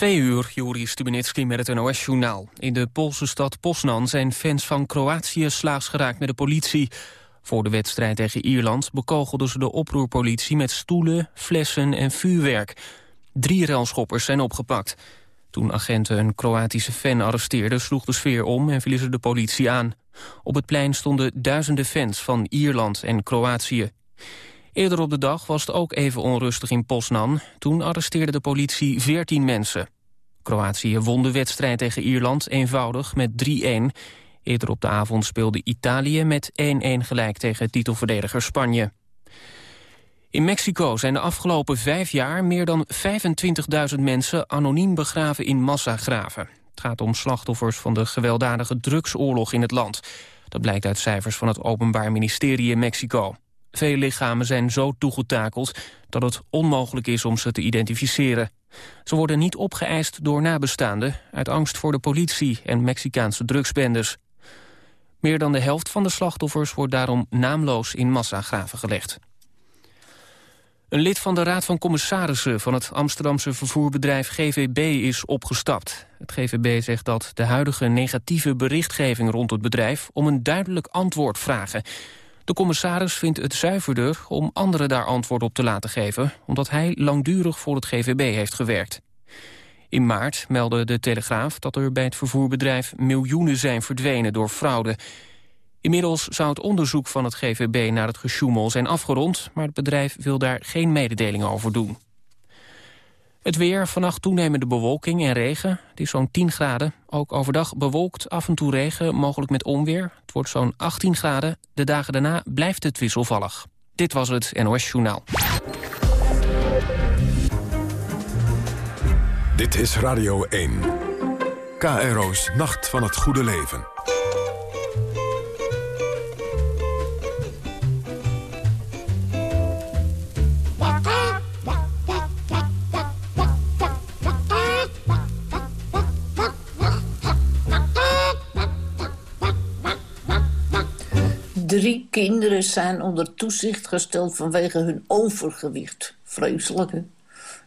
Twee uur, Juri Stubenitski met het NOS-journaal. In de Poolse stad Poznan zijn fans van Kroatië slaags geraakt met de politie. Voor de wedstrijd tegen Ierland bekogelden ze de oproerpolitie met stoelen, flessen en vuurwerk. Drie relschoppers zijn opgepakt. Toen agenten een Kroatische fan arresteerden, sloeg de sfeer om en vielen ze de politie aan. Op het plein stonden duizenden fans van Ierland en Kroatië. Eerder op de dag was het ook even onrustig in Poznan. Toen arresteerde de politie 14 mensen. Kroatië won de wedstrijd tegen Ierland eenvoudig met 3-1. Eerder op de avond speelde Italië met 1-1 gelijk tegen titelverdediger Spanje. In Mexico zijn de afgelopen vijf jaar meer dan 25.000 mensen anoniem begraven in massagraven. Het gaat om slachtoffers van de gewelddadige drugsoorlog in het land. Dat blijkt uit cijfers van het Openbaar Ministerie in Mexico. Veel lichamen zijn zo toegetakeld dat het onmogelijk is om ze te identificeren. Ze worden niet opgeëist door nabestaanden... uit angst voor de politie en Mexicaanse drugsbendes. Meer dan de helft van de slachtoffers wordt daarom naamloos in massagraven gelegd. Een lid van de Raad van Commissarissen van het Amsterdamse vervoerbedrijf GVB is opgestapt. Het GVB zegt dat de huidige negatieve berichtgeving rond het bedrijf om een duidelijk antwoord vragen. De commissaris vindt het zuiverder om anderen daar antwoord op te laten geven... omdat hij langdurig voor het GVB heeft gewerkt. In maart meldde de Telegraaf dat er bij het vervoerbedrijf... miljoenen zijn verdwenen door fraude. Inmiddels zou het onderzoek van het GVB naar het gesjoemel zijn afgerond... maar het bedrijf wil daar geen mededeling over doen. Het weer, vannacht toenemende bewolking en regen. Het is zo'n 10 graden. Ook overdag bewolkt, af en toe regen, mogelijk met onweer. Het wordt zo'n 18 graden. De dagen daarna blijft het wisselvallig. Dit was het NOS Journaal. Dit is Radio 1. KRO's Nacht van het Goede Leven. Drie kinderen zijn onder toezicht gesteld vanwege hun overgewicht. Vreselijk?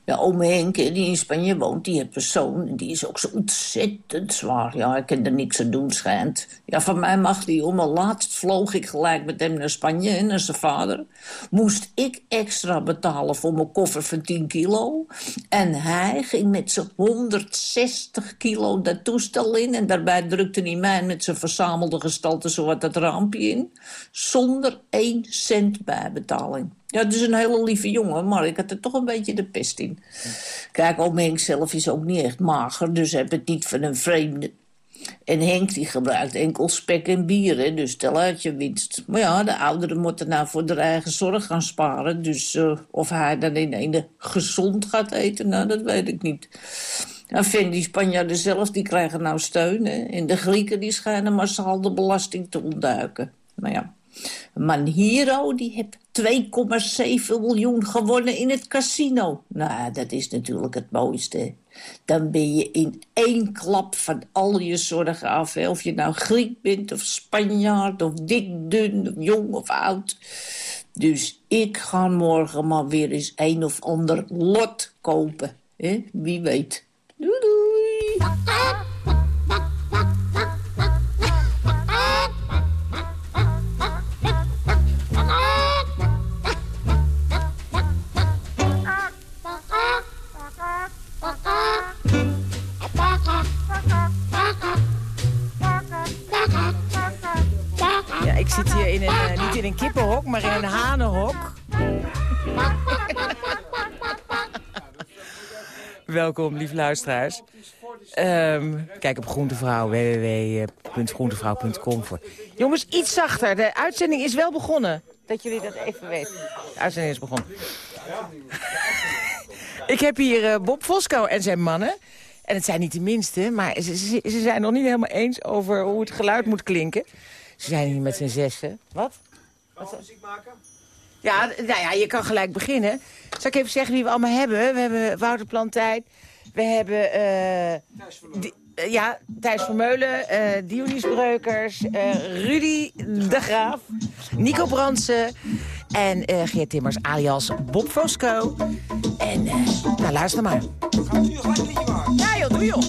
Ja, oom Henk, die in Spanje woont, die zoon. Die is ook zo ontzettend zwaar. Ja, ik kan er niks aan doen, schijnt. Ja, van mij mag die om. laatst vloog ik gelijk met hem naar Spanje en naar zijn vader. Moest ik extra betalen voor mijn koffer van 10 kilo. En hij ging met zijn 160 kilo dat toestel in. En daarbij drukte hij mij met zijn verzamelde gestalte zo wat dat raampje in. Zonder één cent bijbetaling. Ja, het is een hele lieve jongen, maar ik had er toch een beetje de pest in. Kijk, oom Henk zelf is ook niet echt mager, dus heb het niet van een vreemde. En Henk die gebruikt enkel spek en bier, dus tel uit je winst. Maar ja, de ouderen moeten nou voor de eigen zorg gaan sparen. Dus uh, of hij dan in ene gezond gaat eten, nou, dat weet ik niet. Nou, vind die Spanjaarden zelf, die krijgen nou steun. Hè. En de Grieken die schijnen massaal de belasting te ontduiken. Nou ja. Manhiro die heeft 2,7 miljoen gewonnen in het casino. Nou, dat is natuurlijk het mooiste. Dan ben je in één klap van al je zorgen af. Of je nou Griek bent of Spanjaard of dik, dun, of jong of oud. Dus ik ga morgen maar weer eens een of ander lot kopen. Hè? Wie weet. Doei doei! Welkom, lieve luisteraars. Um, kijk op Groentevrouw, www.groentevrouw.com. Voor. Jongens, iets zachter. De uitzending is wel begonnen. Dat jullie dat even weten. De uitzending is begonnen. ik heb hier uh, Bob Fosco en zijn mannen. En het zijn niet de minste, maar ze, ze, ze zijn nog niet helemaal eens over hoe het geluid moet klinken. Ze zijn hier met z'n zessen. Wat? Wat muziek maken? Ja, nou ja, je kan gelijk beginnen. Zal ik even zeggen wie we allemaal hebben? We hebben Wouter Plantijd. We hebben... Uh, Thijs Vermeulen. Ja, Thijs Vermeulen. Uh, Dionys Breukers. Rudy de Graaf. Nico Brandsen. En uh, Geert Timmers alias Bob Fosco. En nou, luister maar. Gaat nu gelijk een liedje maken? Ja joh, doe joh.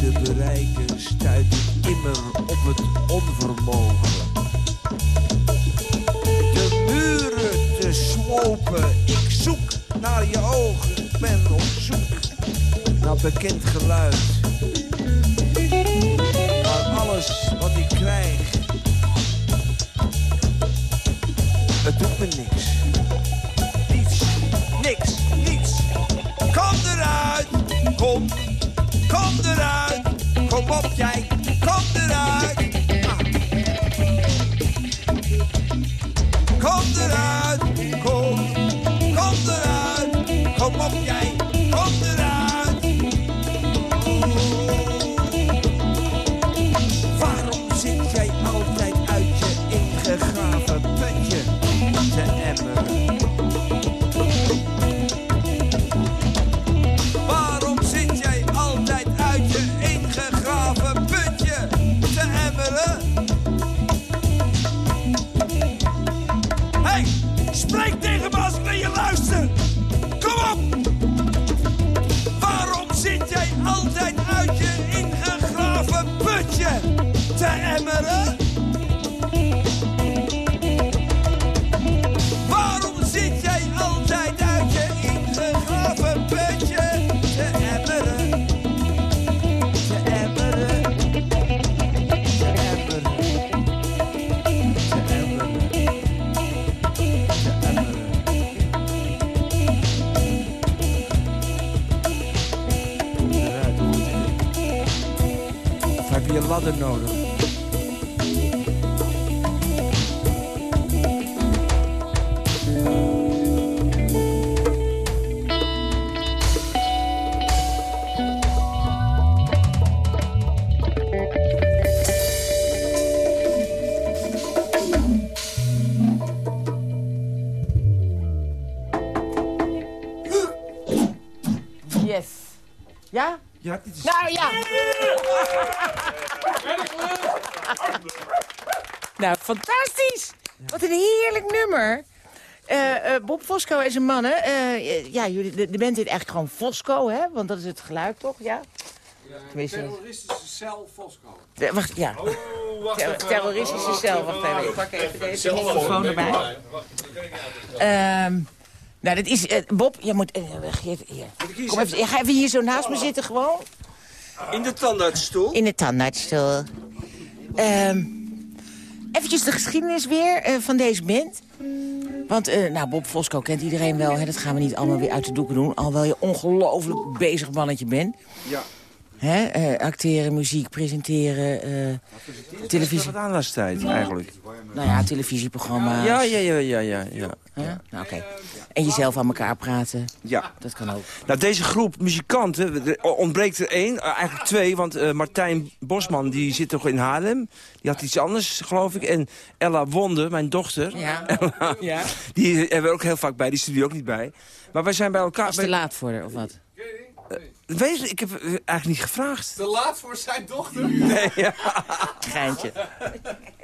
te bereiken, stuit ik immer op het onvermogen. De muren te slopen, ik zoek naar je ogen, ik ben op zoek naar bekend geluid. Maar alles wat ik krijg, het doet me niks. Niets, niks, niets. Kom eruit, kom handen kom op jij Nou ja. nou, fantastisch. Wat een heerlijk nummer. Eh, eh, Bob Fosco en zijn mannen. eh, ja, jullie, de, de band heet eigenlijk gewoon Fosco, hè? Want dat is het geluid, toch? Ja? Tenminste... Terroristische cel Fosco. Wacht, ja. Oh, wacht Ter- terroristische cel. Wacht even, ik pak even deze microfoon erbij. Ehm nou, dat is... eh, Bob, je moet... Geert, hier. Kom even, ga even hier zo naast me zitten gewoon. In de tandartsstoel? In de tandartsstoel. Ehm eventjes de geschiedenis weer eh, van deze band. Want, nou, Bob Fosco kent iedereen wel. Hè? Dat gaan we niet allemaal weer uit de doeken doen. Alhoewel je ongelooflijk bezig mannetje bent. Ja. Hè? eh, acteren, muziek, presenteren, eh, televisie... Wat laatste tijd, eigenlijk. Nou ja, televisieprogramma's. Ja, ja, ja, ja, ja. ja. Nou, oké. En jezelf aan elkaar praten. ja. Dat kan ook. Nou, deze groep muzikanten, ontbreekt er één, eh, eigenlijk twee. Want Martijn Bosman, die zit toch in Haarlem. Die had iets anders, geloof ik. En Ella Wonde, mijn dochter, Ja. ja. die hebben we ook heel vaak bij. Die studie ook niet bij. Maar wij zijn bij elkaar... Is te laat voor haar, of wat? Je, ik heb eh, eigenlijk niet gevraagd. Te laat voor zijn dochter? Nee, ja. Geintje.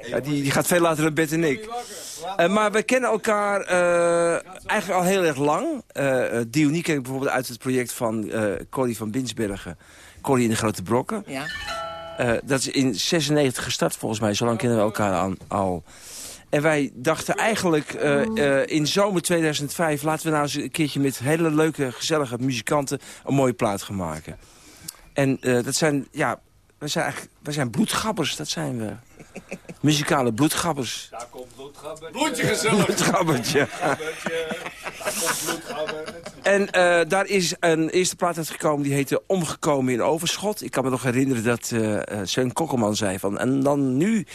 Ja, die, die gaat veel later naar bed dan ik. Eh, maar we kennen elkaar eh, eigenlijk al heel erg lang. Uh, Dionie ken ik bijvoorbeeld uit het project van eh Corrie van Binsbergen. Corrie in de Grote Brokken. Ja. Eh, dat is in 96 gestart volgens mij. Zo lang kennen we elkaar aan, al. En wij dachten eigenlijk eh, eh, in zomer 2005... laten we nou eens een keertje met hele leuke, gezellige muzikanten... een mooie plaat gaan maken. En eh, dat zijn, ja, wij zijn eigenlijk, wij zijn bloedgabbers, dat zijn we. Muzikale bloedgabbers. Daar komt bloedgabber. Bloedje gezellig. Bloedgabbertje. En eh, daar is een eerste plaat uitgekomen die heette Omgekomen in Overschot. Ik kan me nog herinneren dat eh eh, Seun Kokkelman zei van... en dan nu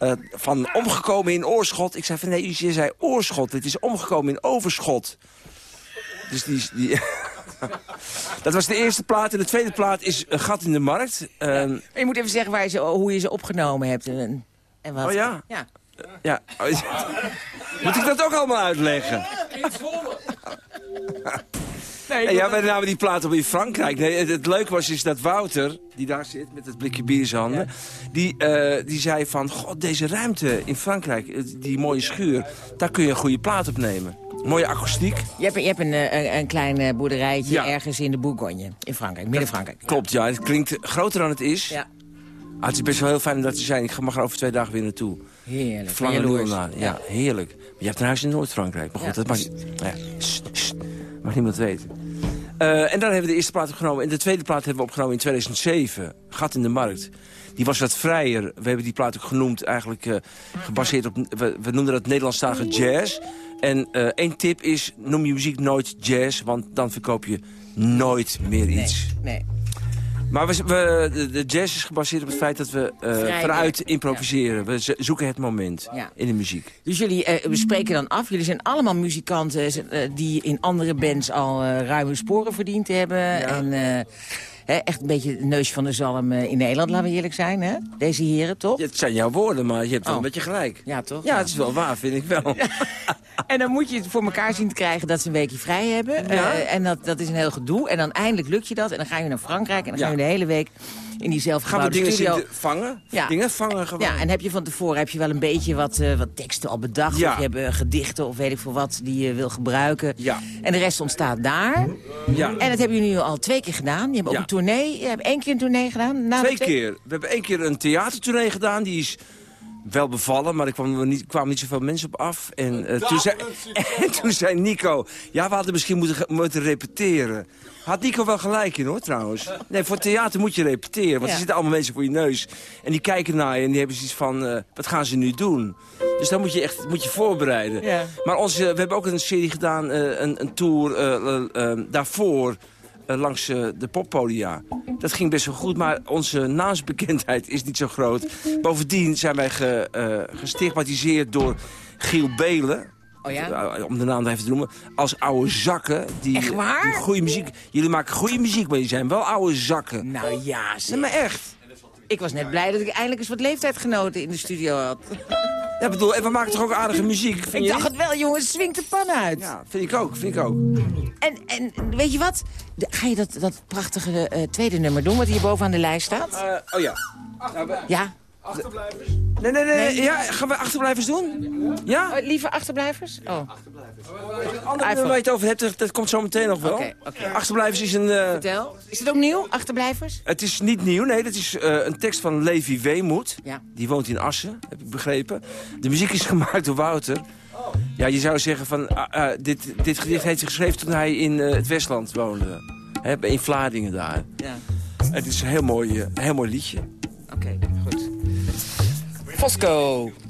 eh, van Omgekomen in Oorschot. Ik zei van nee, je zei Oorschot. Het is Omgekomen in Overschot. Dus die... die dat was de eerste plaat. En de tweede plaat is Een gat in de markt. Ehm, Je moet even zeggen waar je ze, hoe je ze opgenomen hebt. En, en wat. Oh ja? Ja. Ja. Moet ik dat ook allemaal uitleggen? Nee, En ja, wij namen die plaat op in Frankrijk. Nee, het, het leuke was is dat Wouter, die daar zit met het blikje bier in zijn handen... Die, eh, die zei van, god, deze ruimte in Frankrijk, eh, die mooie schuur... daar kun je een goede plaat opnemen. Mooie akoestiek. Je hebt, je hebt een, eh, een, een klein boerderijtje Ja. ergens in de Bourgogne. In Frankrijk, midden-Frankrijk. Klopt, ja. Het klinkt groter dan het is. Ja. Ah, het is best wel heel fijn om dat te zijn. Ik mag er over twee dagen weer naartoe. Heerlijk. Er naar. Ja, heerlijk. Maar je hebt een huis in Noord-Frankrijk. Maar goed, Ja. dat mag, ja, sst, sst, mag niemand weten. Eh, en dan hebben we de eerste plaat opgenomen. En de tweede plaat hebben we opgenomen in 2007. Gat in de markt. Die was wat vrijer. We hebben die plaat ook genoemd, eigenlijk eh, gebaseerd op... We, we noemden dat Nederlandstalige jazz. En eh, één tip is, noem je muziek nooit jazz... want dan verkoop je nooit meer iets. Nee. Maar we, we- de, jazz is gebaseerd op het feit dat we Vrij vanuit improviseren. We zo- zoeken het moment Ja. in de muziek. Dus jullie eh, we spreken dan af. Jullie zijn allemaal muzikanten eh, die in andere bands al ruime sporen verdiend hebben. En hè, echt een beetje het neusje van de zalm eh, in Nederland, laten we eerlijk zijn. Hè? Deze heren, toch? Het zijn jouw woorden, maar je hebt wel Oh. een beetje gelijk. Ja, toch? Ja, het is wel waar, vind ik wel. En dan moet je het voor elkaar zien te krijgen dat ze een weekje vrij hebben. Ja. Eh, en dat, dat is een heel gedoe. En dan eindelijk lukt je dat. En dan ga je naar Frankrijk. En dan Ja. ga je de hele week in die Gaan we zelfgebouwde dingen studio. vangen? Ja. Dingen vangen gewoon? Ja, en heb je van tevoren heb je wel een beetje wat, eh, wat teksten al bedacht. Ja. Of je hebt eh, gedichten of weet ik veel wat die je wil gebruiken. Ja. En de rest ontstaat daar. Ja. En dat hebben jullie nu al twee keer gedaan. Je hebt ook Ja. een tournee. Je hebt één keer een tournee gedaan. Na Twee keer. We hebben één keer een theatertournee gedaan. Die is wel bevallen, maar er kwamen niet, kwamen niet zoveel mensen op af. En, eh, toen, zei, en toen zei Nico... Ja, we hadden misschien moeten, moeten repeteren. Had Nico wel gelijk in, hoor, trouwens. Nee, voor theater moet je repeteren. Want Ja. er zitten allemaal mensen voor je neus. En die kijken naar je en die hebben zoiets van... eh, wat gaan ze nu doen? Dus dan moet je echt moet je voorbereiden. Ja. Maar onze, we hebben ook een serie gedaan, eh, een, een tour eh, eh, eh, daarvoor... eh, langs eh, de poppodia. Dat ging best wel goed, maar onze naamsbekendheid is niet zo groot. Bovendien zijn wij ge, eh, gestigmatiseerd door Giel Belen. Oh ja? Eh, om de naam even te noemen. Als oude zakken. Die, Echt waar? Die goede muziek. Jullie maken goede muziek, maar jullie zijn wel oude zakken. Nou ja, zeg. Nee, maar echt. ik was net blij dat ik eindelijk eens wat leeftijdgenoten in de studio had. Ja, bedoel, en we maken toch ook aardige muziek, vind Ik je dacht niet? het wel, jongens. Swingt de pan uit. Ja, vind ik ook, vind ik ook. En, en weet je wat? De- ga je dat, dat prachtige eh, tweede nummer doen, wat hier boven aan de lijst staat? Eh, oh ja. Nou, Ja? Achterblijvers. Nee, nee, nee. Nee? Ja, gaan we achterblijvers doen? Ja? Oh, lieve achterblijvers? Oh, Het andere iPhone. waar je het over hebt, dat- dat komt zo meteen nog wel. Oké, oké. Achterblijvers is een... eh, vertel. Is het ook nieuw, achterblijvers? het is niet nieuw, nee. Dat is eh, een tekst van Levi Weemoed. Ja. Die woont in Assen, heb ik begrepen. De muziek is gemaakt door Wouter. Ja, je zou zeggen van... ah, ah, dit, dit gedicht heeft hij geschreven toen hij in eh, het Westland woonde. Hè, in Vlaardingen daar. Ja. Het is een heel mooi, heel mooi liedje. Oké, goed. Fosco.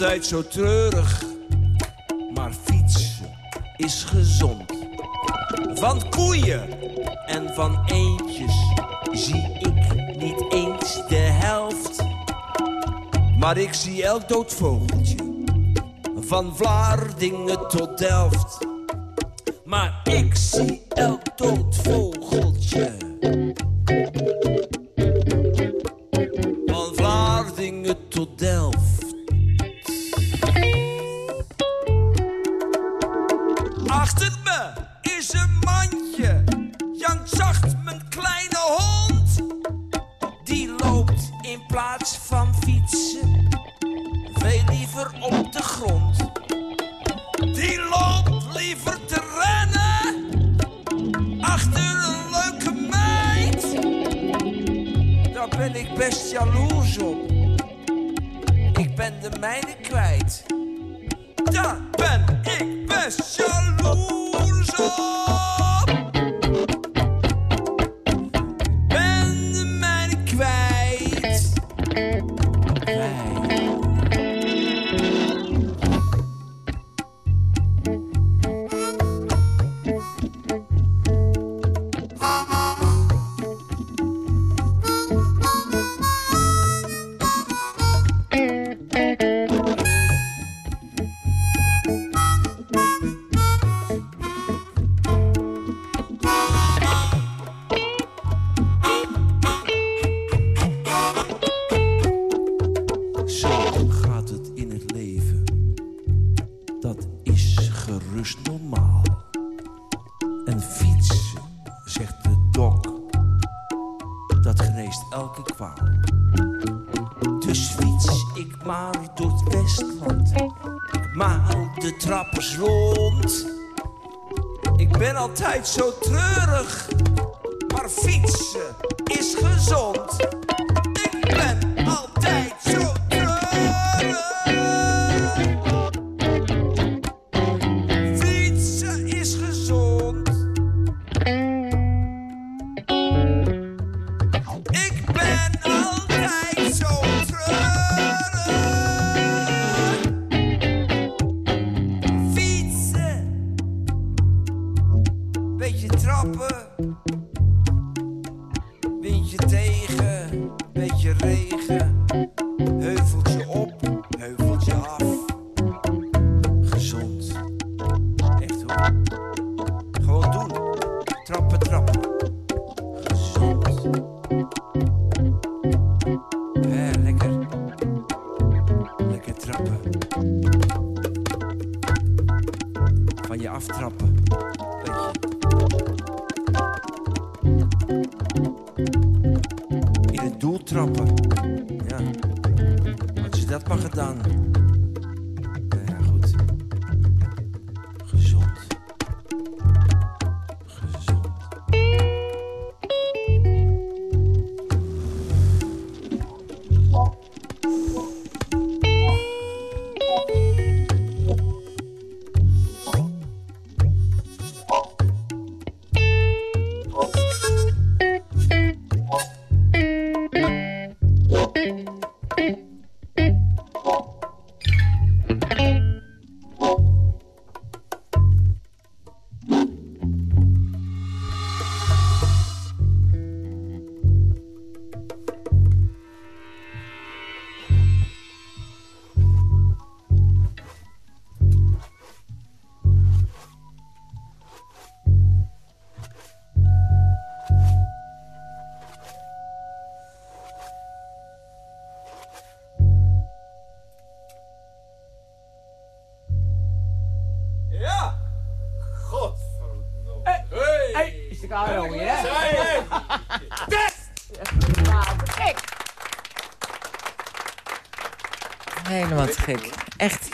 Altijd zo treurig. Maar fietsen is gezond. Van koeien en van eendjes zie ik niet eens de helft. Maar ik zie elk dood vogeltje. Van Vlaardingen tot Delft.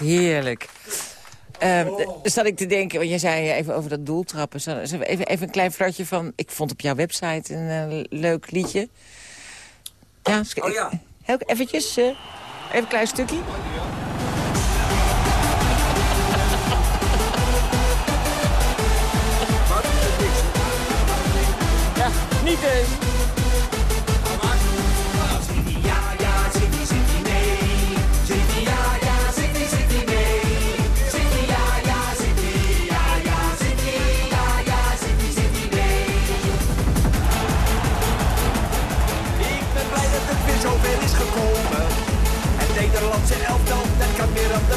Heerlijk. Ehm d- zat ik te denken, want jij zei even over dat doeltrappen. Even, even een klein flartje van... Ik vond op jouw website een eh, leuk liedje. Ja, Oh ja. Heel, eventjes, eh, even een klein stukje. Ja, niet dus.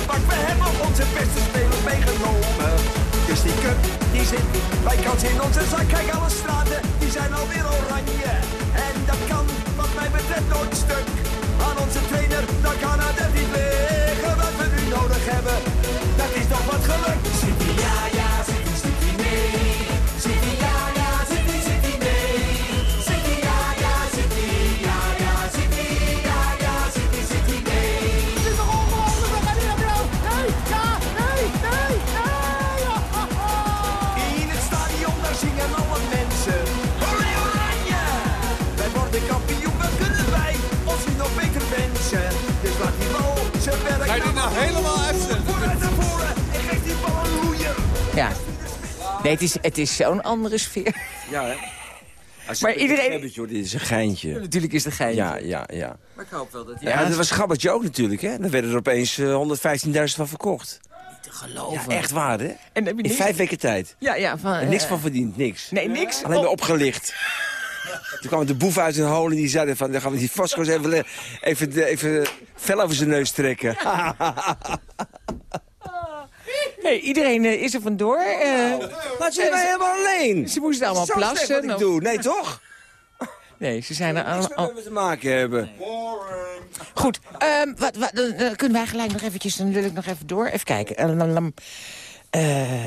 De. We hebben onze beste spelers meegenomen. Dus die cup, die zit bij kans in onze zak. Kijk, alle straten, die zijn alweer oranje. En dat kan, wat mij betreft, nooit stuk. Aan onze trainer, dan kan het er niet liggen. Wat we nu nodig hebben, dat is toch wat geluk. City, ja, ja, helemaal uitzetten? Vooruit naar voren en geef die bal een loeier. Ja. Nee, het is, het is zo'n andere sfeer. Ja, hè? Als Maar je- iedereen- het, joh, dit is een geintje. Natuurlijk is de geintje. Ja, ja, ja. Maar ik hoop wel dat Ja, dat was Gabbertje ook natuurlijk, hè? Dan werden er opeens eh, 115.000 van verkocht. te geloven. Ja, echt waar, hè? En dan heb je In niks... vijf weken tijd. Ja, ja. Van, En niks eh, van verdiend, niks. Nee, niks. Alleen maar Oh, opgelicht. Toen kwam de boef uit zijn hol en die zeiden van... dan gaan we die Vasco's even, even, even fel over zijn neus trekken. hey, iedereen eh, is er vandoor. eh, Laat ze mij helemaal alleen. ze moesten allemaal Zo plassen. wat ik doe. Nee, toch? Nee, ze zijn er Niks allemaal... meer met te maken hebben. Goed, ehm, wat, wat, dan, dan kunnen wij gelijk nog eventjes... Dan wil ik nog even door. Even kijken. Eh. Eh,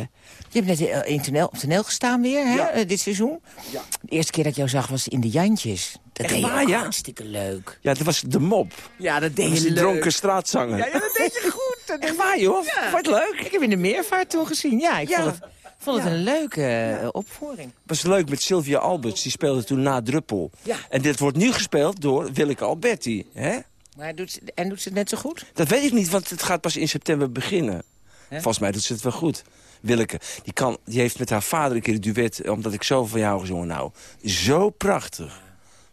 je hebt net eh, in toneel, op toneel gestaan weer, hè, Ja. eh, dit seizoen. Ja. De eerste keer dat ik jou zag was in de Jantjes. Dat Echt deed waar, ja? hartstikke leuk. Ja, dat was de mop. Ja, dat deed je leuk. dronken straatzanger. Ja, ja, dat deed je goed. Dat Echt waar, joh? Ja. Vond het leuk? Ik heb in de meervaart toen gezien. Ja, ik vond het, vond het een leuke eh, opvoering. was leuk met Sylvia Alberts. Die speelde toen na Druppel. Ja. En dit wordt nu gespeeld door Willeke Alberti. Hè? Maar doet, ze- en doet ze het net zo goed? Dat weet ik niet, want het gaat pas in september beginnen. Volgens mij doet ze het wel goed. Willeke, die, kan, die heeft met haar vader een keer een duet... omdat ik zo van jou gezongen. Nou, zo prachtig.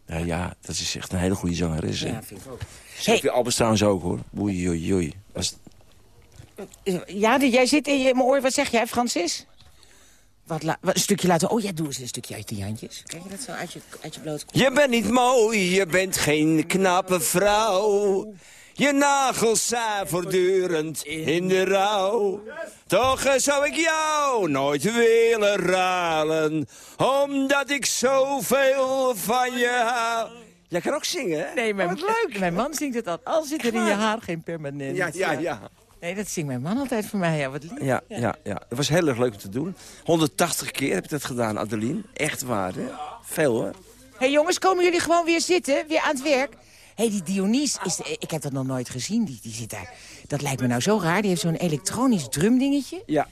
Nou ja, dat is echt een hele goede zangeres. hè. vind ik ook. Sylvia Alberts trouwens ook, hoor. Oei, oei, oei. Was, Ja, die- jij zit in je, mijn oor. Wat zeg jij, Francis? Wat, wat, een stukje laten... Oh, jij doe eens een stukje uit die handjes. Kijk je dat zo uit je, uit je blote? Je bent niet mooi, je bent geen knappe vrouw. Je nagels zijn voortdurend in de rouw. Toch zou ik jou nooit willen ruilen, omdat ik zoveel van je hou. Jij kan ook zingen, hè? Nee, mijn, Oh, wat leuk. mijn man zingt het al. Al zit er in je haar geen permanent. Ja, ja, ja. Nee, dat zingt mijn man altijd voor mij. Ja, wat lief. Ja, ja, ja. Het was heel erg leuk om te doen. 180 keer heb ik dat gedaan, Adeline. Echt waar, hè? Veel, hoor. Hé hey, jongens, komen jullie gewoon weer zitten? Weer aan het werk? Hé, hey, die Dionys, is, ik heb dat nog nooit gezien. Die, die zit daar. Dat lijkt me nou zo raar. Die heeft zo'n elektronisch drumdingetje. Ja.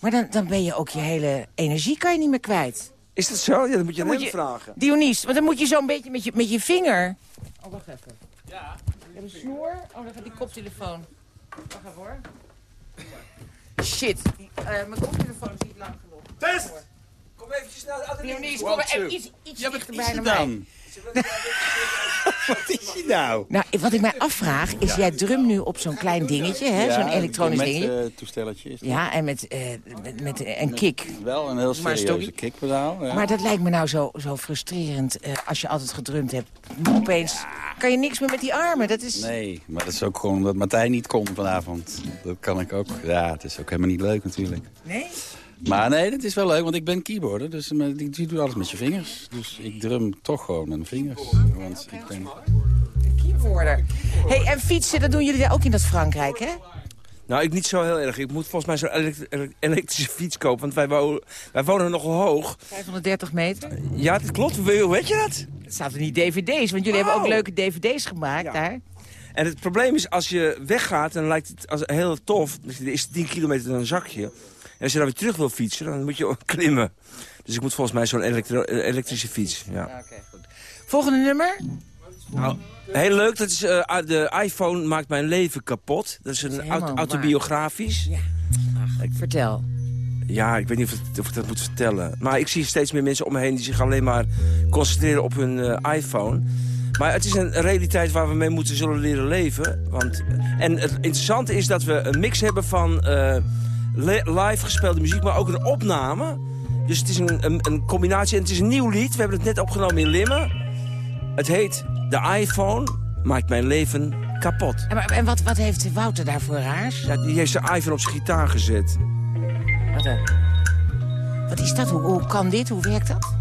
Maar dan, dan ben je ook je hele energie kan je niet meer kwijt. Is dat zo? Ja, dat moet je aan moet hem je- vragen. Dionys, want dan moet je zo'n beetje met je, met je vinger... Oh, wacht even. Ja. Je hebt een snoer. Oh, dan gaat die koptelefoon. Wacht even hoor. Shit. Die, eh, mijn koptelefoon is niet lang genoeg. Test! Kom eventjes naar Adeline. Dionys, kom maar even iets, iets dichterbij naar mij. Wat is je nou? Nou, wat ik mij afvraag is, jij drum nu op zo'n klein dingetje, hè? zo'n elektronisch met, dingetje. eh, toestelletjes. Ja, en met, eh, met, met eh, een kick. Wel een heel serieuze kickpedaal. Ja. Maar dat lijkt me nou zo, zo frustrerend eh, als je altijd gedrumd hebt. Opeens kan je niks meer met die armen. Dat is... Nee, maar dat is ook gewoon omdat Martijn niet kon vanavond. Dat kan ik ook. Ja, het is ook helemaal niet leuk natuurlijk. Nee? Maar nee, het is wel leuk, want ik ben keyboarder. Dus die, die doet alles met je vingers. Dus ik drum toch gewoon met mijn vingers. Want ik ben... Keyboarder. hey, en fietsen, dat doen jullie daar ook in dat Frankrijk, hè? Nou, ik niet zo heel erg. Ik moet volgens mij zo'n elekt- elekt- elektrische fiets kopen. Want wij, wo- wij wonen nogal hoog. 530 meter. Ja, dat klopt. Hoe weet je dat? Het staat in die dvd's, want jullie hebben ook leuke dvd's gemaakt Ja. daar. En het probleem is, als je weggaat, dan lijkt het als heel tof. Dus er is 10 kilometer dan een zakje. Als je dan weer terug wil fietsen, dan moet je klimmen. Dus ik moet volgens mij zo'n eh, elektrische fiets. Ja. Volgende nummer? Nou, heel leuk, dat is, eh, de iPhone maakt mijn leven kapot. Dat is een aut- autobiografisch. Ja. Ach, vertel. Ja, ik weet niet of, het- of ik dat moet vertellen. Maar ik zie steeds meer mensen om me heen die zich alleen maar concentreren op hun eh, iPhone. Maar het is een realiteit waar we mee moeten zullen leren leven. Want, en het interessante is dat we een mix hebben van eh, live gespeelde muziek, maar ook een opname. Dus het is een, een, een combinatie en het is een nieuw lied. We hebben het net opgenomen in Limmen. Het heet De iPhone maakt mijn leven kapot. En, maar- en wat, wat heeft Wouter daar voor raars? Ja, die heeft zijn iPhone op zijn gitaar gezet. Wat, eh, wat is dat? Hoe, hoe kan dit? Hoe werkt dat?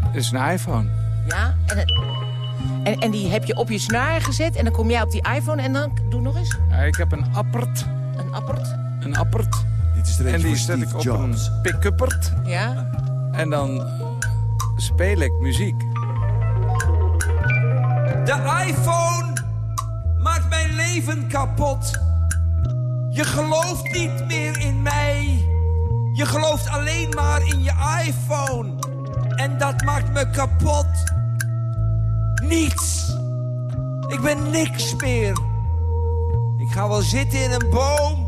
Het is een iPhone. Ja? En, het- en, en die heb je op je snaar gezet en dan kom jij op die iPhone en dan... Doe nog eens. Ja, ik heb een appert. Een appert. Een appert. Dit is er En die voor zet ik op Jobs. een pick-uppert. Ja? En dan speel ik muziek. De iPhone maakt mijn leven kapot. Je gelooft niet meer in mij. Je gelooft alleen maar in je iPhone. En dat maakt me kapot. Niets. Ik ben niks meer. Ik ga wel zitten in een boom.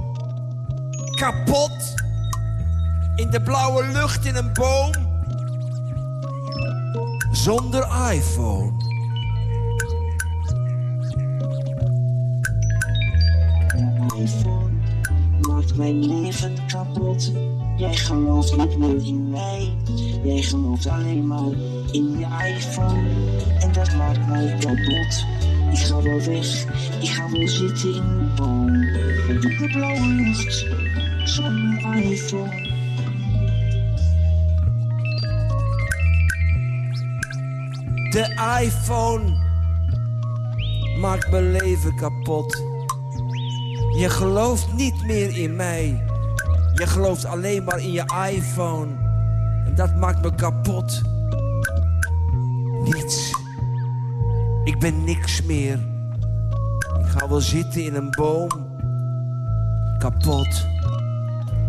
Kapot. In de blauwe lucht in een boom. Zonder iPhone. iPhone maakt mijn leven kapot. Jij gelooft niet meer in mij. Jij gelooft alleen maar in je iPhone. En dat maakt mij kapot. Ik ga wel weg. Ik ga wel zitten in een boom. Op de blauwe lucht. De iPhone maakt mijn leven kapot. Je gelooft niet meer in mij. Je gelooft alleen maar in je iPhone. En dat maakt me kapot. Niets. Ik ben niks meer. Ik ga wel zitten in een boom. Kapot.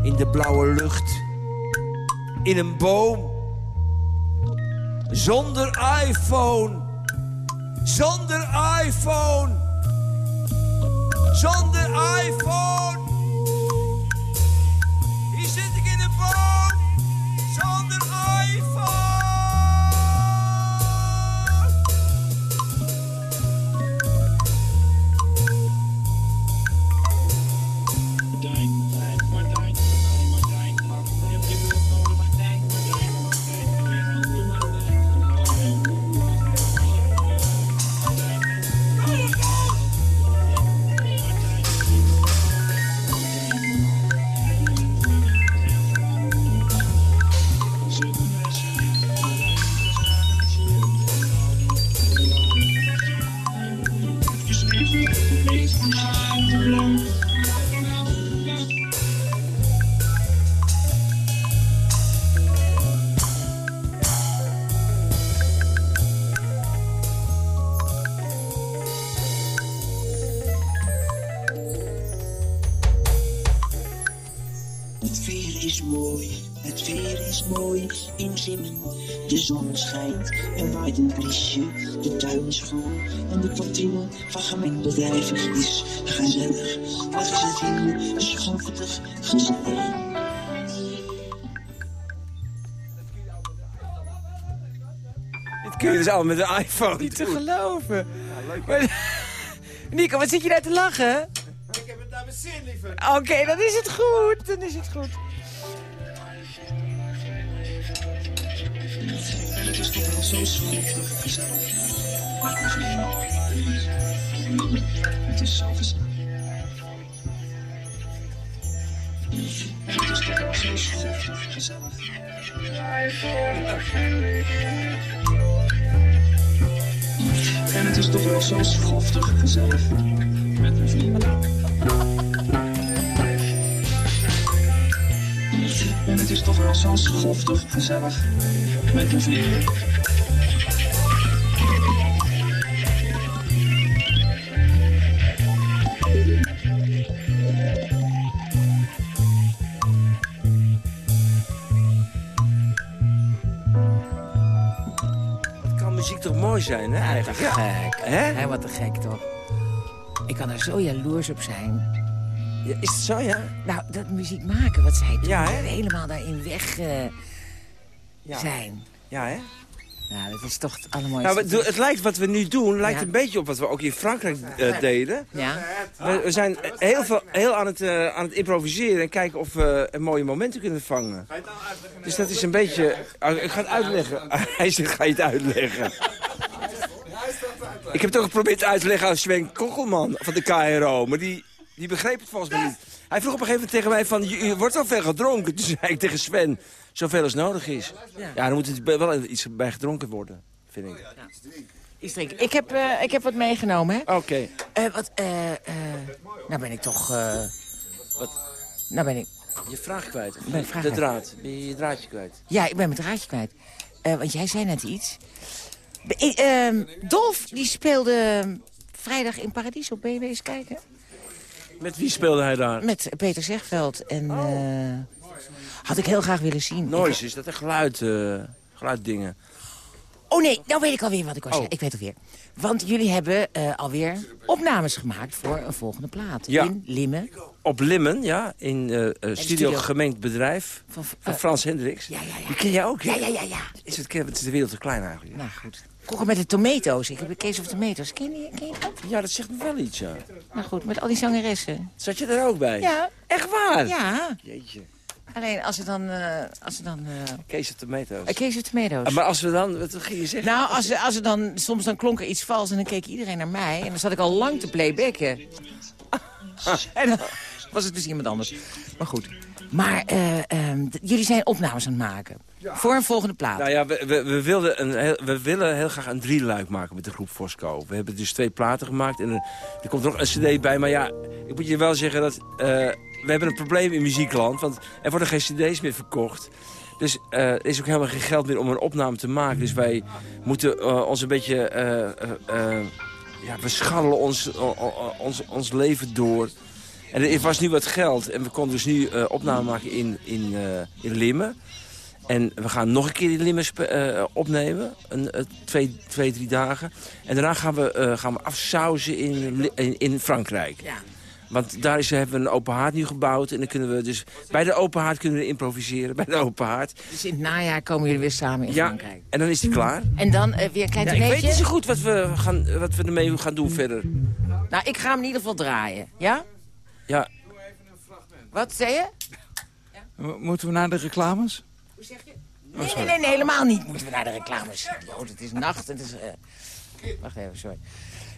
In de blauwe lucht. In een boom. Zonder iPhone. Zonder iPhone. Zonder iPhone. 70 gesneden. Dit kun je dus allemaal met een iPhone Niet te geloven. Ja, leuk. Maar, Nico, wat zit je daar te lachen? Ik heb het naar mijn zin, liever. Oké, okay, dan is het goed. Dan is het goed. Het is toch wel zo En het is toch wel zo schoftig gezellig met een vriend. En het is toch wel zo schoftig gezellig met een vriend. Toch mooi zijn, hè, eigenlijk? Ja. Gek. Hè? Wat te gek toch. Ik kan er zo jaloers op zijn. Ja, Is het zo, ja? Nou, dat muziek maken, wat zij doen. Ja? Helemaal daarin weg eh, Ja. zijn. Ja, hè? Nou, dat is toch het allermooiste. Nou, het lijkt wat we nu doen, lijkt Ja. een beetje op wat we ook in Frankrijk eh, deden. Ja? We, we zijn heel, veel, heel aan, het, eh, aan het improviseren en kijken of we een mooie momenten kunnen vangen. Dus dat is een beetje... Oh, ik ga het uitleggen. Hij zegt, ga je het uitleggen? Ik heb het ook geprobeerd uit te leggen aan Sven Kochelman van de KRO, maar die, die begreep het volgens mij niet. Hij vroeg op een gegeven moment tegen mij van, je, je wordt al veel gedronken. Toen zei ik tegen Sven, zoveel als nodig is. Ja, dan moet het wel iets bij gedronken worden, vind ik. Iets drinken. Ik heb, eh, ik heb wat meegenomen, hè? Oké. Eh, wat, eh, eh, nou ben ik toch... eh, wat, nou ben ik... Je vraag kwijt. Ben vraag de draad. Ben je je draadje kwijt? Ja, ik ben mijn draadje kwijt. Eh, want jij zei net iets. Ehm, Dolf, die speelde vrijdag in Paradiso. Ben je eens kijken? Met wie speelde hij daar? Met Peter Zegveld. En eh, had ik heel graag willen zien. Noise, is dat een geluid, eh geluiddingen? Oh nee, nou weet ik alweer wat ik was. Oh. Ik weet alweer. Want jullie hebben eh, alweer opnames gemaakt voor een volgende plaat. Ja. In Limmen. Op Limmen, ja, in eh, studio, studio. Gemengd Bedrijf Van, van Frans Hendricks. ja, ja, ja. Die ken jij ook, hè? Ja, ja, ja, ja. Is het, het is de wereld te klein eigenlijk. Nou goed. Vroeger met de tomato's. Ik heb de Case of Tomatoes. Ken je, ken je dat? Ja, dat zegt me wel iets, ja. Nou goed, met al die zangeressen. Zat je er ook bij? Ja. Echt waar? Ja. Jeetje. Alleen als ze dan... eh als ze dan eh Kees of Tomatoes. uh, of Tomatoes. Ah, maar als we dan... Wat ging je zeggen? Nou, als, als ze dan, soms dan klonk er iets vals en dan keek iedereen naar mij. En dan zat ik al lang te playbacken. en dan was het dus iemand anders. Maar goed. Maar eh, ehm, jullie zijn opnames aan het maken. Voor een volgende plaat. Nou ja, we, we, we, wilden een we willen heel graag een drieluik maken met de groep Fosco. We hebben dus twee platen gemaakt en er, er komt nog een cd bij. Maar ja, ik moet je wel zeggen dat... eh, we hebben een probleem in muziekland, want er worden geen cd's meer verkocht. Dus eh, er is ook helemaal geen geld meer om een opname te maken. Dus wij moeten eh, ons een beetje... eh, eh, eh, ja, we scharrelen ons, ons, ons leven door. En er was nu wat geld. En we konden dus nu eh opname maken in, in, eh, in Limmen. En we gaan nog een keer in Limmen spe- eh, opnemen. Een, eh, twee, twee, drie dagen. En daarna gaan we, eh, gaan we afsauzen in, in, in Frankrijk. Ja. Want daar is, hebben we een open haard nu gebouwd. En dan kunnen we dus bij de open haard kunnen we improviseren. Bij de open haard. Dus in het najaar komen jullie weer samen in Ja, Frankrijk. en dan is die klaar. En dan weer een klein Ja, ik weet niet zo goed wat we, gaan, wat we ermee gaan doen verder. Nou, ik ga hem in ieder geval draaien. Ja? Ja, Wat zei je? Mo- Moeten we naar de reclames? Hoe zeg je? Nee, nee, nee, nee, helemaal niet. Moeten we naar de reclames. Oh, het is nacht. Het is, eh, Wacht even, sorry.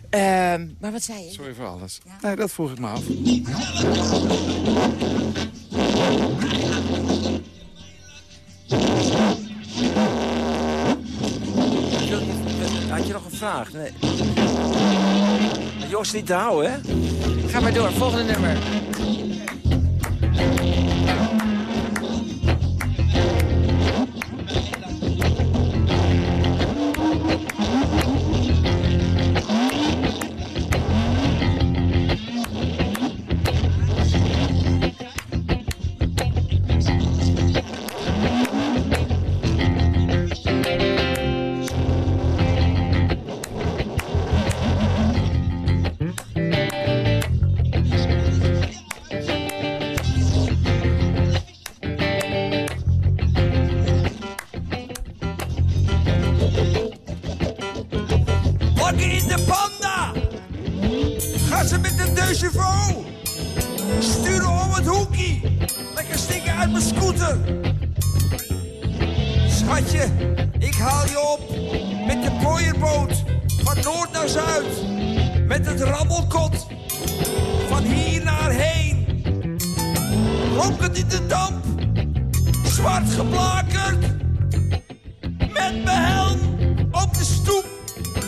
Ehm, maar wat zei je? Sorry voor alles. Nee, dat vroeg ik me af. had je nog een vraag? Nee. Jos, niet te houden, hè? Ga maar door, volgende nummer.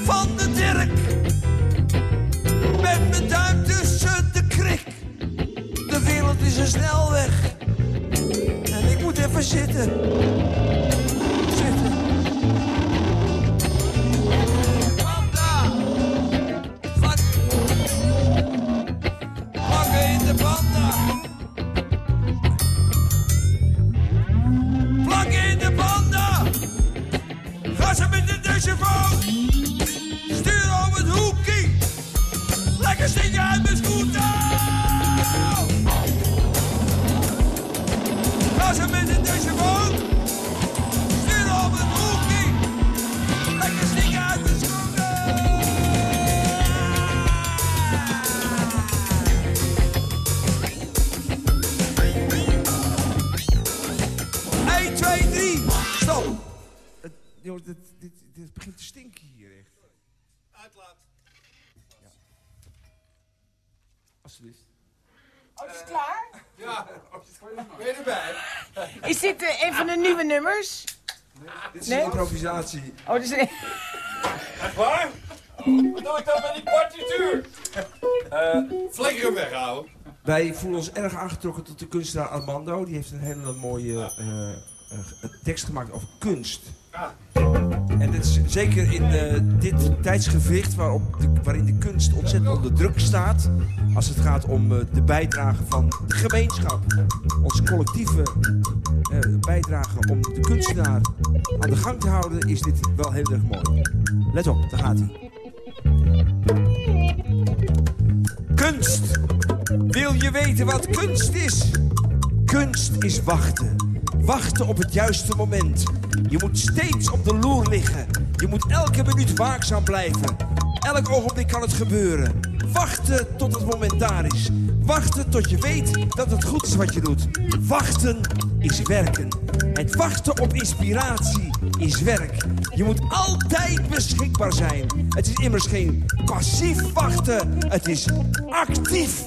Van de Dirk. Met mijn duim tussen de krik. De wereld is een snelweg. En ik moet even. Zitten. Ben je erbij? Is dit eh, een van de nieuwe nummers? Dit is Nee? een improvisatie. Oh, dit is een... Echt waar? Wat doe ik dan met die partituur? Eh, flikker hem weghouden. Wij voelen ons erg aangetrokken tot de kunstenaar Armando. Die heeft een hele mooie eh, eh, tekst gemaakt over kunst. En dit is zeker in eh, dit tijdsgewicht waarop waarin de kunst ontzettend onder druk staat. Als het gaat om eh, de bijdrage van de gemeenschap. Onze collectieve eh, bijdrage om de kunstenaar aan de gang te houden is dit wel heel erg mooi. Let op, daar gaat hij. Kunst. Wil je weten wat kunst is? Kunst is wachten. Wachten op het juiste moment. Je moet steeds op de loer liggen. Je moet elke minuut waakzaam blijven. Elk ogenblik kan het gebeuren. Wachten tot het moment daar is. Wachten tot je weet dat het goed is wat je doet. Wachten is werken. Het wachten op inspiratie is werk. Je moet altijd beschikbaar zijn. Het is immers geen passief wachten. Het is actief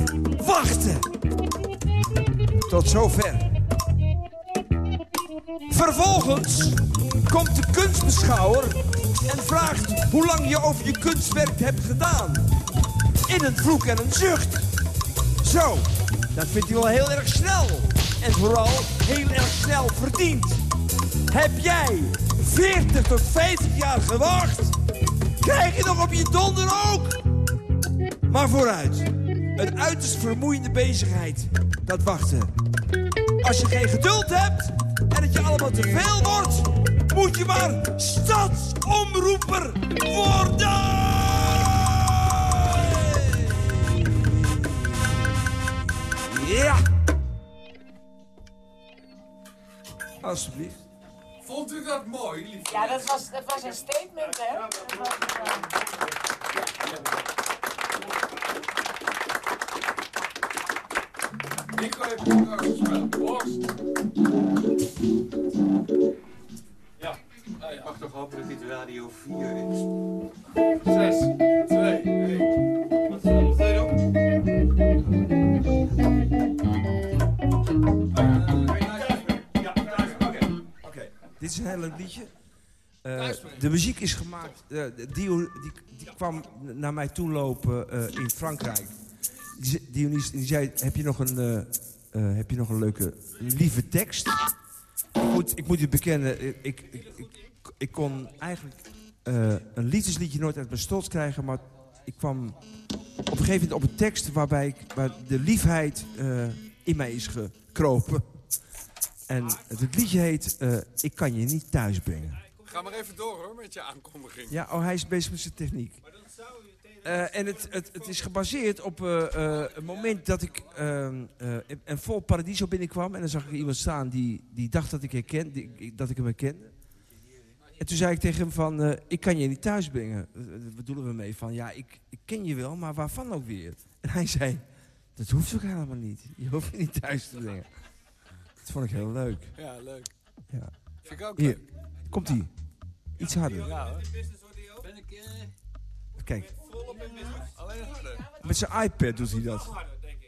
wachten. Tot zover. Vervolgens komt de kunstbeschouwer en vraagt hoe lang je over je kunstwerk hebt gedaan. In een vloek en een zucht. Zo, dat vindt hij wel heel erg snel. En vooral heel erg snel verdiend. Heb jij 40 tot 50 jaar gewacht? Krijg je nog op je donder ook? Maar vooruit. Een uiterst vermoeiende bezigheid. Dat wachten. Als je geen geduld hebt en het je allemaal te veel wordt, moet je maar stadsomroeper worden! Ja! Alsjeblieft. Vond u dat mooi, lief? Ja, dat was, dat was een statement, hè? Dat was, Ga even naar spelen. Borst. Ja. Ah, ja. mag toch hopen dat dit Radio 4 is. 6, 2, 1. Wat zullen we doen? Oké, dit is een heel leuk liedje. Eh, de muziek is gemaakt. eh, Dio die, die kwam naar mij toe lopen eh, in Frankrijk. Dionys, die zei: Heb je nog een, eh, eh, heb je nog een leuke, lieve tekst? Ik moet, ik moet je bekennen, ik, ik, ik, ik, kon eigenlijk eh, een liefdesliedje nooit uit mijn stots krijgen. Maar ik kwam op een gegeven moment op een tekst waarbij ik, waar de liefheid eh, in mij is gekropen. En het liedje heet eh, Ik kan je niet thuis brengen. Ga maar even door hoor met je aankondiging. Ja, oh, hij is bezig met zijn techniek. Eh, en het, het, het is gebaseerd op eh, eh, een moment dat ik ehm, eh, een vol paradiso binnenkwam. En dan zag ik iemand staan die, die dacht dat ik, herken, die, dat ik hem herkende. En toen zei ik tegen hem van, eh, ik kan je niet thuis brengen. Daar bedoelen we mee van, ja, ik, ik ken je wel, maar waarvan ook weer? En hij zei, dat hoeft ook helemaal niet. Je hoeft je niet thuis te brengen. Dat vond ik heel leuk. Ja, leuk. Ja. Vind ik ook Hier, leuk. komt ie. Iets harder. Ja hoor. Ben ik eh, Kijk, met zijn iPad doet hij dat.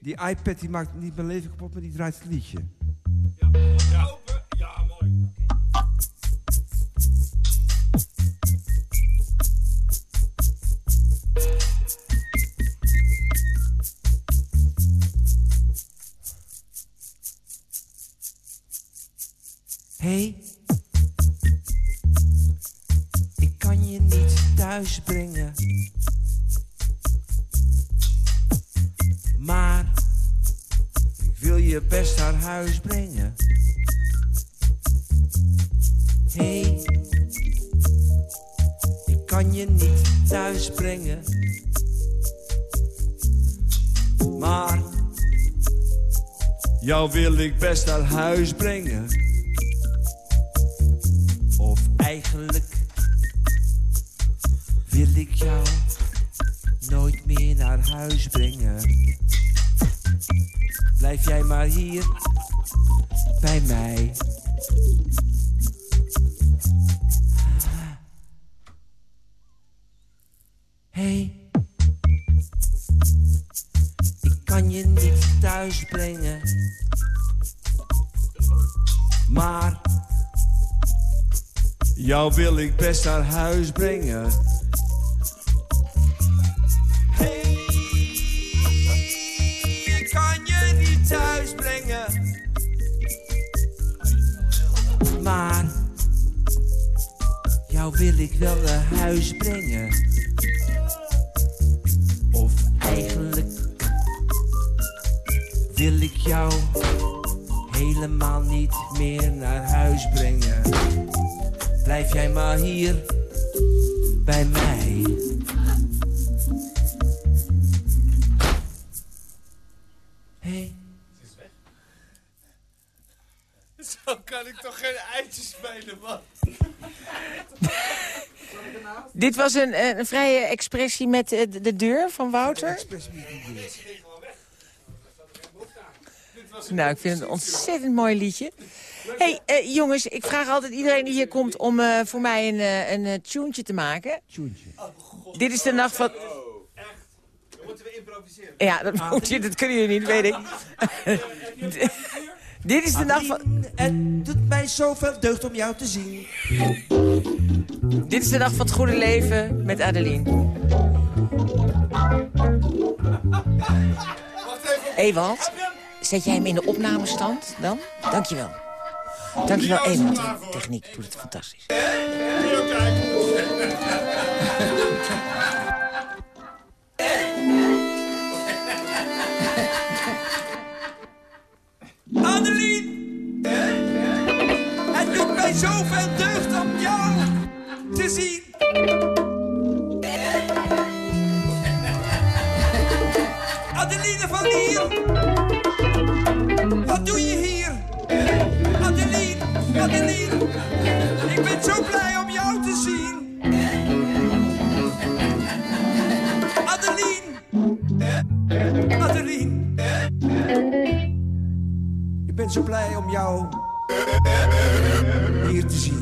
Die iPad die maakt niet mijn leven kapot, maar die draait het liedje. Ja. Ja, mooi. Hey, thuis brengen. Maar ik wil je best naar huis brengen. Hey, ik kan je niet thuis brengen. Maar jou wil ik best naar huis brengen. Of eigenlijk wil ik jou nooit meer naar huis brengen. Blijf jij maar hier bij mij. Hey, ik kan je niet thuis brengen. Maar jou wil ik best naar huis brengen. Wel naar huis brengen. Of eigenlijk wil ik jou helemaal niet meer naar huis brengen. Blijf jij maar hier bij mij. Hey. Zo kan ik toch geen eitjes spelen, man. Dit was een, een, een vrije expressie met eh, de, de deur van Wouter. Nou, ik vind het een ontzettend mooi liedje. hey, eh, jongens, ik vraag altijd iedereen die hier komt om eh, voor mij een, eh, een eh, tuentje te maken. Dit is de nacht van... Dan moeten we improviseren. Ja, dat, moet je, dat kunnen jullie niet, weet ik. Dit is de nacht van... Het doet mij zoveel deugd om jou te zien. Dit is de dag van het goede leven met Adeline. Ewald, zet jij hem in de opnamestand dan? Dankjewel. Dankjewel, Ewald. Techniek doet het fantastisch. Zien. Adeline van hier! Wat doe je hier? Adeline, Adeline! Ik ben zo blij om jou te zien. Adeline! Adeline! Ik ben zo blij om jou hier te zien.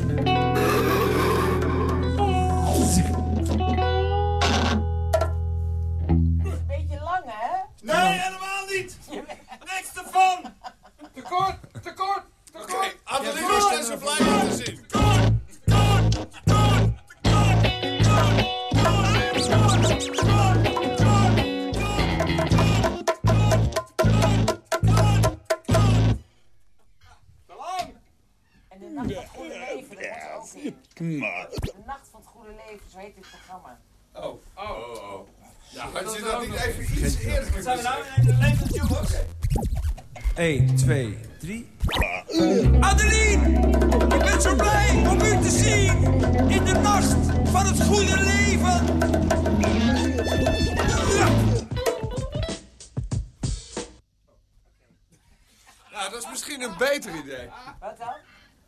Misschien een beter idee. Wat dan?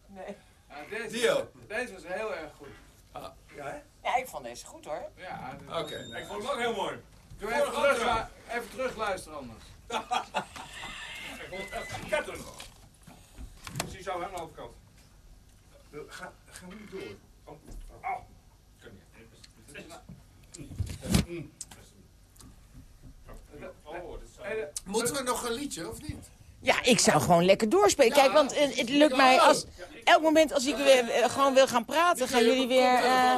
Nee. deze, Deal. deze was heel erg goed. Ja, hè? Ja, ik vond deze goed, hoor. Ja, Oké, ik vond het ook heel mooi. Doe even, terug, even terug luisteren anders. Ik vond het echt ketten. Zie zo aan de overkant. Ga, ga niet door. Oh, oh. Kan niet. Dit is zo. Moeten we nog een liedje, of niet? Ja, ik zou gewoon lekker doorspelen. Kijk, want eh, het lukt mij als... Elk moment als ik weer, eh, gewoon wil gaan praten, gaan jullie weer eh,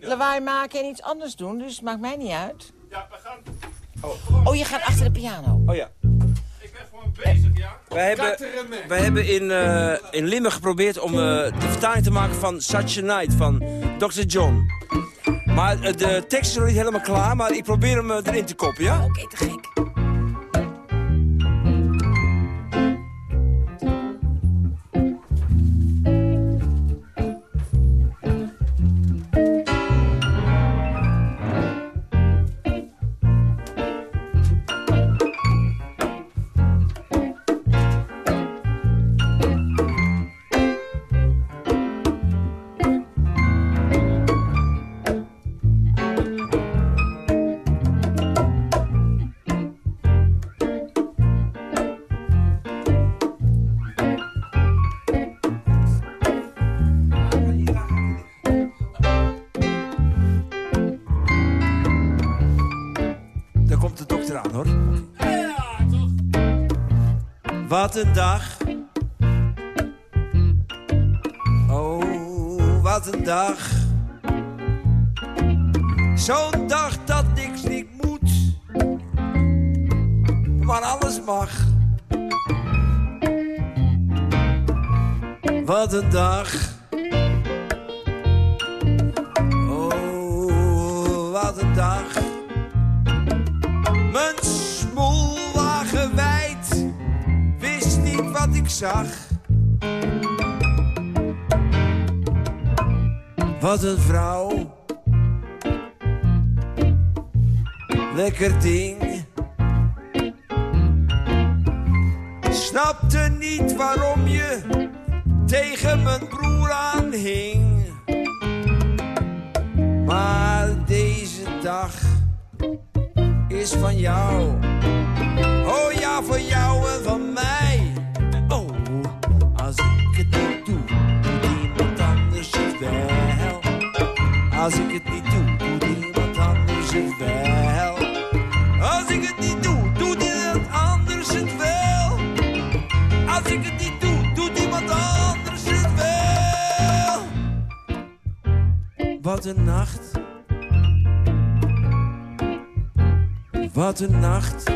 lawaai maken en iets anders doen. Dus het maakt mij niet uit. Ja, we gaan... Oh, je gaat achter de piano. Oh ja. Bezig, ja? Wij hebben, wij hebben in, uh, in Limburg geprobeerd om de vertaling te maken van Such a Night van Dr. John. Maar de tekst is nog niet helemaal klaar, maar ik probeer hem erin te koppen, ja? Oh, oké, te gek. wat een dag. Oh, wat een dag. Zo'n dag dat niks niet moet, maar alles mag. Wat een dag. Oh, wat een dag. ik zag. Wat een vrouw. Lekker ding. Snapte niet waarom je tegen mijn broer aanhing. een nacht. Wat een nacht.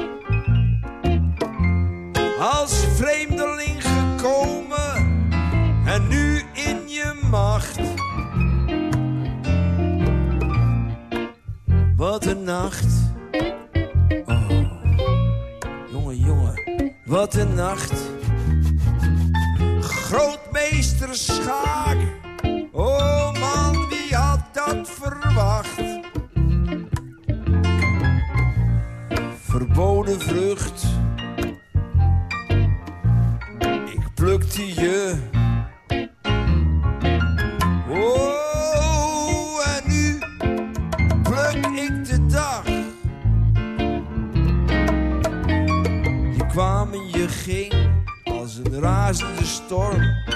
ik plukte je. Oh, en nu pluk ik de dag. Je kwam en je ging als een razende storm.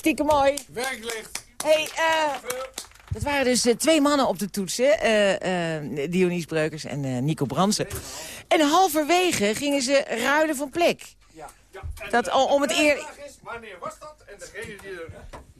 Hartstikke mooi. Werklicht. hey, eh dat waren dus eh, twee mannen op de toetsen. eh eh Dionys Breukers en eh, Nico Bransen. En halverwege gingen ze ruilen van plek. Dat al om het eer... vraag is, wanneer was dat? En degene die er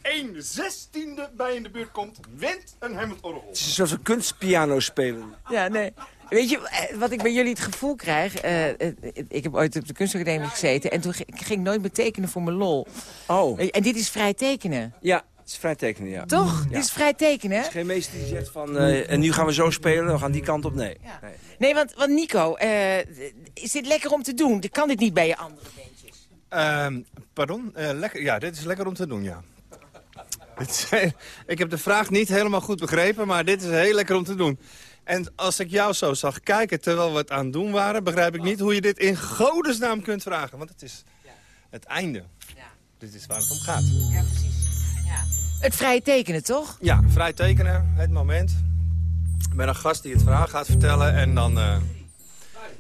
1 zestiende bij in de buurt komt, wint een Hammond-orgel. Het is een soort van kunstpiano spelen. Ja, nee. Weet je, eh, wat ik bij jullie het gevoel krijg... eh, eh, ik heb ooit op de kunstacademie gezeten... en toen ging ik ging nooit meer tekenen voor mijn lol. Oh. En dit is vrij tekenen. Ja, het is vrij tekenen, ja. Toch? Ja. Dit is vrij tekenen, hè? Er is geen meester die zegt van, eh, en nu gaan we zo spelen, we gaan die kant op. Nee. nee. Nee, want, want Nico, eh, is dit lekker om te doen? Kan dit niet bij je andere bandjes? Ehm, pardon? Eh, lekker, ja, dit is lekker om te doen, ja. Ik heb de vraag niet helemaal goed begrepen, maar dit is heel lekker om te doen. En als ik jou zo zag kijken terwijl we het aan het doen waren... begrijp ik niet hoe je dit in godesnaam kunt vragen. Want het is het einde. Dit is waar het om gaat. Ja, precies. Het vrije tekenen, toch? Ja, vrij tekenen, het moment. Met een gast die het verhaal gaat vertellen en dan eh,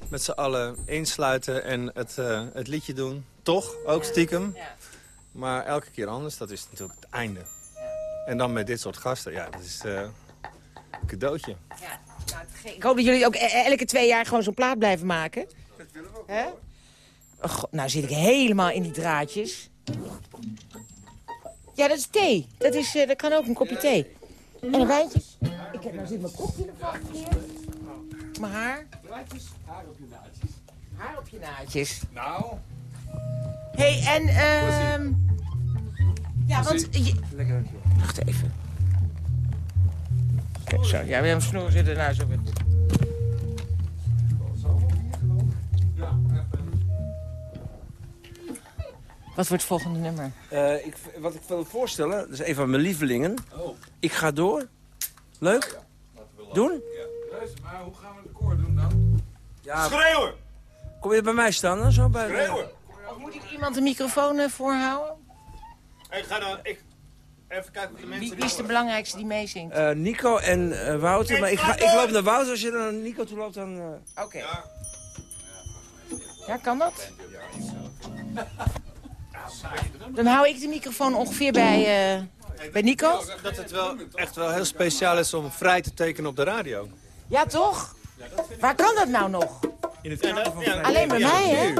met z'n allen insluiten en het, eh, het liedje doen. Toch, ook stiekem. Maar elke keer anders, dat is natuurlijk het einde. En dan met dit soort gasten, ja, dat is eh, een cadeautje. Ik hoop dat jullie ook e- elke twee jaar gewoon zo'n plaat blijven maken. Dat willen we ook. Oh, god, nou zit ik helemaal in die draadjes. Ja, dat is thee. Dat, is, eh, dat kan ook een kopje thee. En een wijntje. Ik heb, nou zit mijn kopje er vast hier. Mijn haar. Haar op je naadjes. Haar op je naadjes. Nou. Hé, hey, en... ehm ja, want... Je... Wacht even. Kijk, zo. Ja, we hebben een snoer zitten. Nou, zo weer. Wat wordt het volgende nummer? Eh, ik, wat ik wil voorstellen, dat is een van mijn lievelingen. Ik ga door. Leuk? Doen? Luister, maar hoe gaan we de koor doen dan? Ja. Schreeuwen! Kom je bij mij staan dan? Zo bij Schreeuwen! Of moet ik iemand de microfoon eh, voorhouden? Ik ga dan... Ik, even kijken of de mensen... Wie, wie is de belangrijkste die meezingt? Eh, Nico en eh, Wouter. Maar ik, ga, ik loop naar Wouter. Als je naar Nico toe loopt, dan... eh, Oké. Ja, kan dat? Dan hou ik de microfoon ongeveer bij, eh, bij Nico. Dat het wel echt wel heel speciaal is om vrij te tekenen op de radio. Ja, toch? Waar kan dat nou nog? In het kader van Alleen bij mij, hè?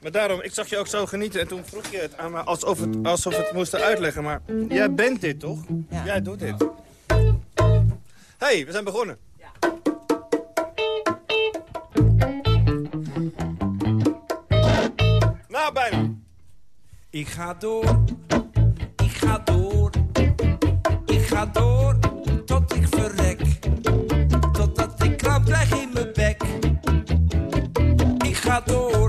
Maar daarom, ik zag je ook zo genieten en toen vroeg je het aan me alsof het, alsof het moest uitleggen. Maar jij bent dit, toch? Jij doet dit. hey, we zijn begonnen. Nou, bijna. Ik ga door, ik ga door, ik ga door tot ik verrek. Totdat ik kramp krijg in mijn bek. Ik ga door,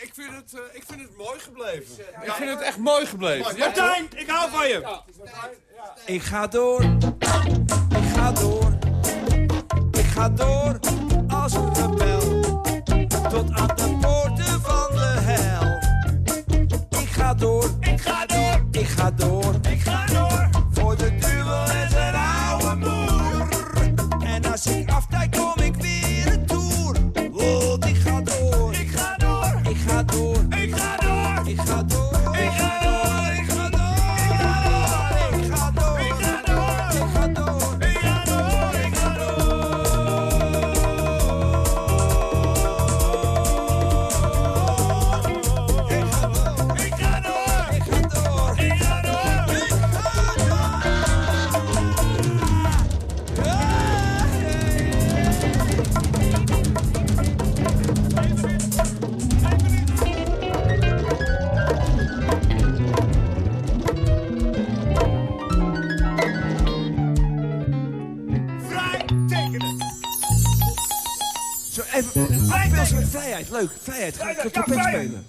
ik, vind het, eh, ik vind het mooi gebleven. ik vind het echt mooi gebleven. Ja, Martijn, ik hou van je. Ik ga door, ik ga door, ik ga door als een rebel. Tot aan de poorten van de hel. Ik ga door, ik ga door, ik ga door, ik ga door. vrijheid. Gaat ja, vrijheid. spelen.